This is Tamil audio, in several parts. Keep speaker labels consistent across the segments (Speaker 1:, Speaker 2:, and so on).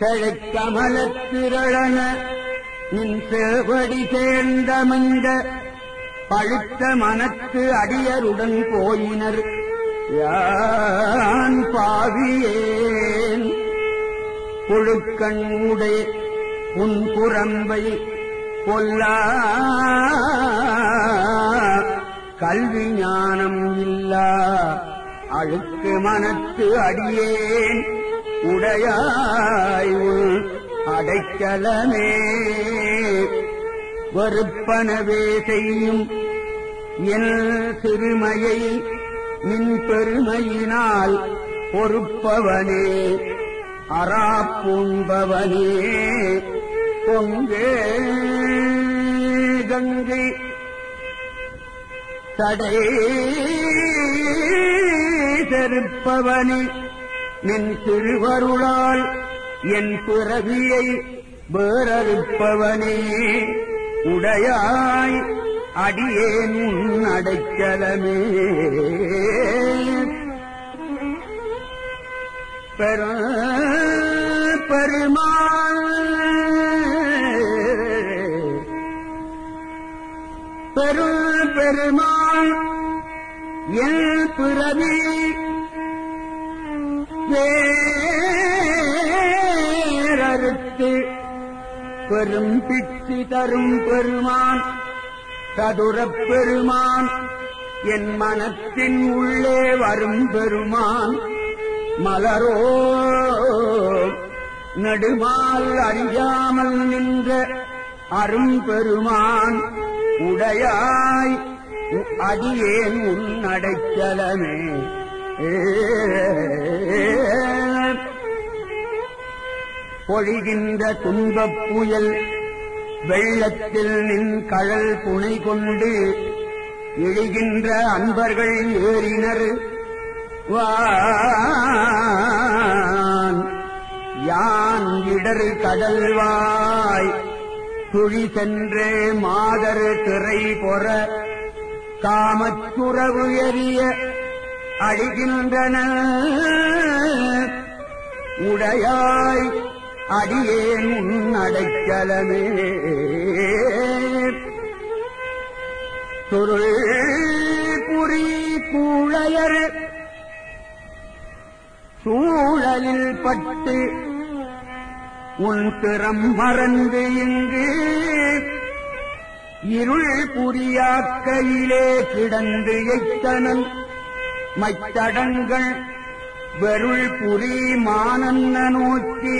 Speaker 1: கிழக்கமலத்திரளன நின் சேவடி சேர்ந்தமைந்த பழுத்த மனத்து அடியருடன் போயினர். யான் பாவியேன்? புழுக்கண்ணுடே உன் புறம்பை பொல்லா. கல்வி ஞானம் இல்லா. அழுக்கு மனத்து அடியேன். உடையாய் அடைக்கலமே. வெறுப்பனவே செய்யும் என் சிறுமையை நின் பெருமையினால் பொறுப்பவனே. அறாப்புண்பவனே. பொங்கே கங்கை தடை செருப்பவனே நின் திருவருளால் என் பிறவியை வேறறுப்பவனே. உடையாய் அடியேன் உன் அடைக்கலமே. பெருமாள் பெரு பெருமாள் என் பிறவி வேறறுத்து பெரும் பிச்சு தரும் பெருமான் சதுரப் பெருமான் என் மனத்தின் உள்ளே வரும் பெருமான். மலரோ நெடுமால் அறியாமல் நின்ற அரும் பெருமான் உடையாய் அடியேன் உன் அடைச்சலமே பொழிகின்ற துன்பப் புயல் வெள்ளத்தில் நின் கழல் புனை கொண்டு எழுகின்ற அன்பர்கள் ஏறினர். வான் யான் இடர் கடல்வாய் துழி சென்றே மாதர் திரை பொற காமச்சுறவு எறிய அழிகின்றன. உடையாய் அடியேன் உன் அடைக்கலமே. சுருள் புரி கூழையர் சூழலில் பட்டு உன் திறம் மறந்து இங்கு இருள் புரியாக்கையிலே கிடந்து எத்தனன் மைத்தடங்கள் வெருள் புரி மானன்ன நோக்கி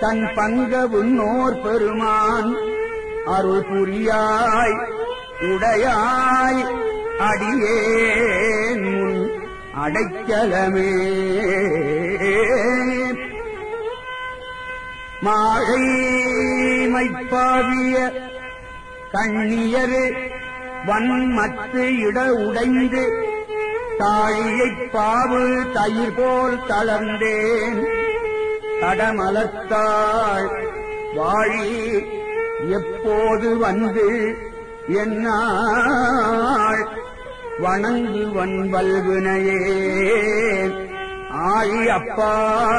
Speaker 1: தன் பங்கவுன்னோர் பெருமான் அருள் புரியாய் உடையாய் அடியேன் உன் அடைக்கலமே. மாழை மைப்பாவிய கண்ணியரு வன்மத்து இட உடைந்து தாழியைப் பாவு தயிர் போல் தளர்ந்தேன். தடமலத்தாள் வாழி எப்போது வந்து என்னாள் வணங்கு வல்வினையே ஆழி அப்பா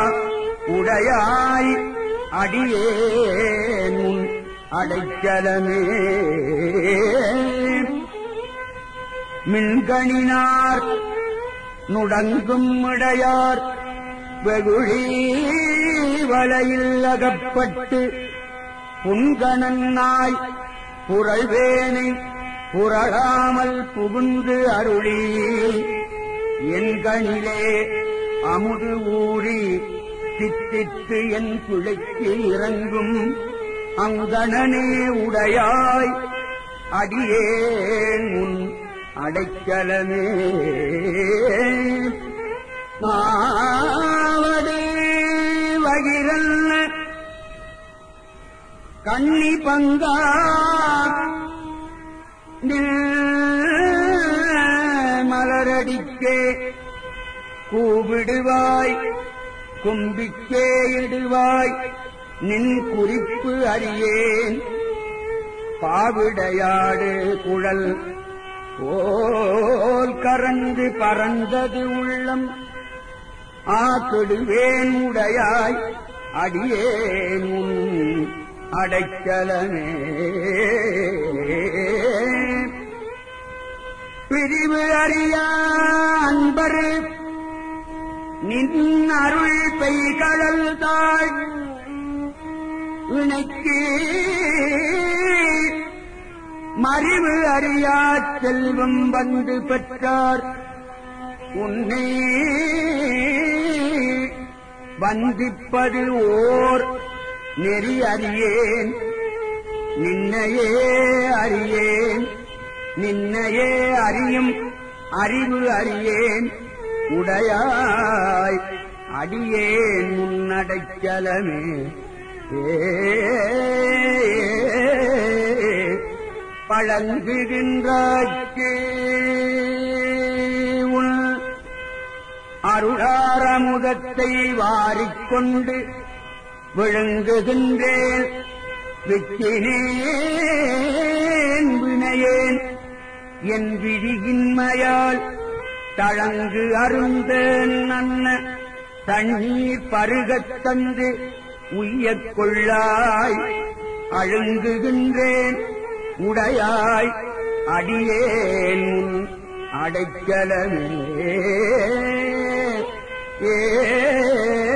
Speaker 1: உடையாய் அடியேன். உன் அடைக்கலமே. மின்கணினார் நுடங்கும் இடையார் வெகுழி வலையில் அகப்பட்டு புன்கணன்னாய் புரள்வேனை புரளாமல் புகுந்து அருளி. என்கணிலே அமுது ஊறி தித்தித்து என் குழைக்கு இறங்கும் அங்கணனே உடையாய் அடியே உன் அடைக்கலமே. மாவடு வகிரல்ல கண்ணி பங்கா மலரடிக்கே கூவிடுவாய் கும்பிக்கே இடுவாய் நின் குறிப்பு அறியேன். பாவிடையாடு குழல் போல் கரந்து பறந்தது உள்ளம். ஆக்கிடுவேன் உடையாய் அடியேன் அடைக்கலமே பிரிவு அறியா அன்பர் நின் அருள் பெய்கடல் தாழ் இணைக்கு மறிவு அறியா செல்வம் வந்து பெற்றார். உன்னை வந்திப்பது ஓர் நெறி அறியேன். நின்னையே அறியேன். நின்னையே அறியும் அறிவு அறியேன். உடையாய் அடியேன் முன்னடைச்சலமே ஏ பழங்குகின்றாய்க்கு உன் அருளாரமுதத்தை வாரிக்கொண்டு விழுங்குகின்றேன். விக்கினேன் வினையேன். என் விழியின்மையால் தழங்கு அருந்தேன் அண்ண தண்ணீர் பருகத் தந்து உய்யக் கொள்ளாய். அழுங்குகின்றேன். உடையாய் அடியேன் அடைக்கலமே. ஏ